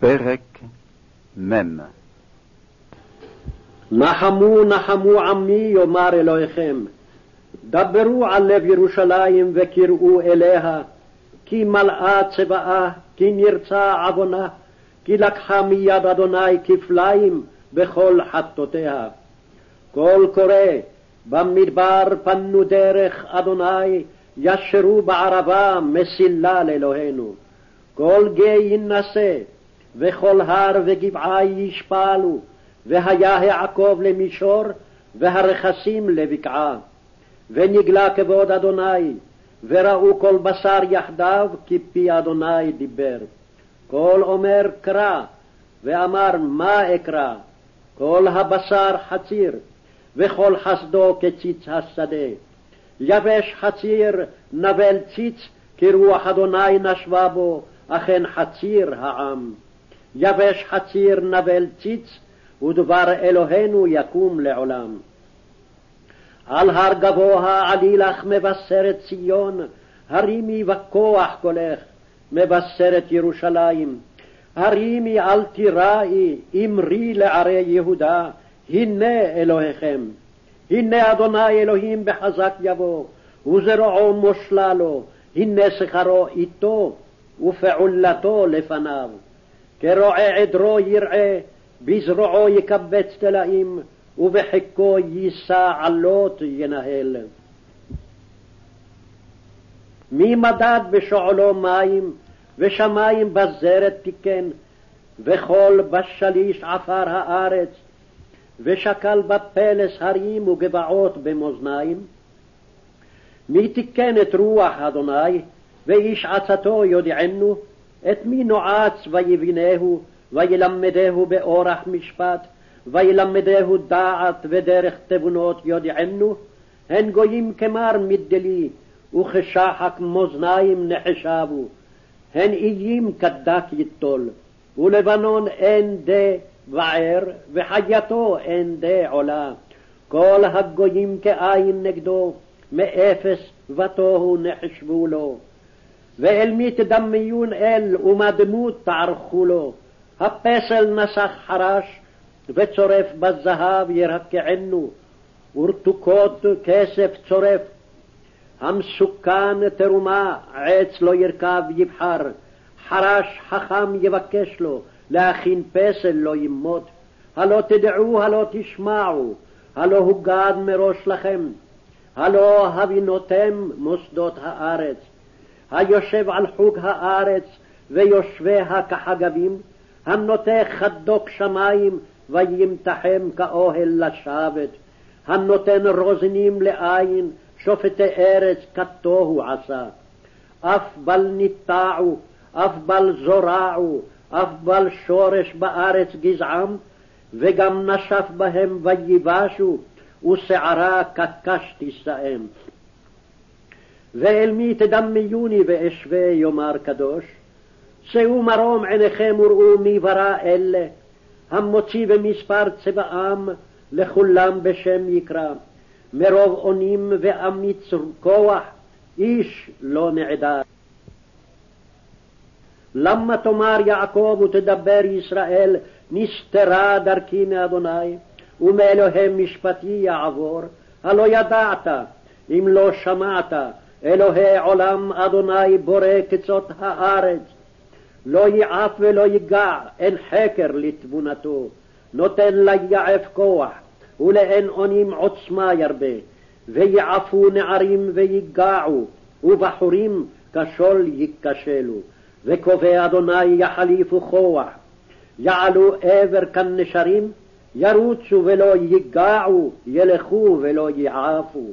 פרק מ' נחמו נחמו עמי יאמר אלוהיכם דברו על לב ירושלים וקראו אליה כי מלאה צבאה כי נרצה עוונה כי לקחה מיד אדוני כפליים בכל חטאותיה. קול קורא במדבר פנו דרך אדוני ישרו בערבה מסילה לאלוהינו. כל גיא יינשא וכל הר וגבעה ישפלו, והיה העקוב למישור, והרכסים לבקעה. ונגלה כבוד אדוני, וראו כל בשר יחדיו, כי פי אדוני דיבר. כל אומר קרא, ואמר מה אקרא? כל הבשר חציר, וכל חסדו כציץ השדה. יבש חציר, נבל ציץ, כי רוח אדוני נשבה בו, אכן חציר העם. יבש חציר נבל ציץ, ודבר אלוהינו יקום לעולם. על הר גבוה עלי לך מבשרת ציון, הרימי וכוח קולך, מבשרת ירושלים. הרימי אל תיראי, אמרי לערי יהודה, הנה אלוהיכם. הנה אדוני אלוהים בחזק יבוא, וזרועו מושלה לו, הנה שכרו איתו, ופעולתו לפניו. כרועה עדרו ירעה, בזרועו יקבץ תלאים, ובחיקו יישא עלות ינהל. מי מדד בשועלו מים, ושמים בזרת תיקן, וכל בשליש עפר הארץ, ושקל בפלס הרים וגבעות במאזניים? מי תיקן את רוח אדוני, ואיש עצתו יודענו, את מי נועץ ויבינהו, וילמדהו באורח משפט, וילמדהו דעת ודרך תבונות יודענו, הן גויים כמר מדלי, וכשחק מאזניים נחשבו, הן איים כדק יטול, ולבנון אין דה וער, וחייתו אין דה עולה. כל הגויים כאין נגדו, מאפס ותוהו נחשבו לו. ואל מי תדמיון אל ומדמות תערכו לו. הפסל נסח חרש, וצורף בזהב ירקענו, ורתוקות כסף צורף. המסוכן תרומה, עץ לא ירכב יבחר, חרש חכם יבקש לו, להכין פסל לא ימות. הלא תדעו, הלא תשמעו, הלא הוגד מראש לכם, הלא הבינותם מוסדות הארץ. היושב על חוג הארץ ויושביה כחגבים, הנוטה חדוק שמים וימתחם כאוהל לשבת, הנותן רוזנים לעין, שופטי ארץ כתוהו עשה. אף בל ניטעו, אף בל זורעו, אף בל שורש בארץ גזעם, וגם נשף בהם ויבשו, ושערה כקש תישאם. ואל מי תדמיוני ואשווה יאמר קדוש? שאו מרום עיניכם וראו מי ברא אלה, המוציא במספר צבעם, לכולם בשם יקרא. מרוב אונים ואמיץ כוח, איש לא נעדר. למה תאמר יעקב ותדבר ישראל, נסתרה דרכי מאדוני, ומאלוהי משפטי יעבור? הלא ידעת, אם לא שמעת, אלוהי עולם אדוני בורא קצות הארץ. לא יעף ולא ייגע, אין חקר לתבונתו. נותן ליעף כוח, ולאין אונים עוצמה ירבה. ויעפו נערים ויגעו, ובחורים כשול ייכשלו. וקובע אדוני יחליפו כוח. יעלו עבר כנשרים, ירוצו ולא ייגעו, ילכו ולא יעפו.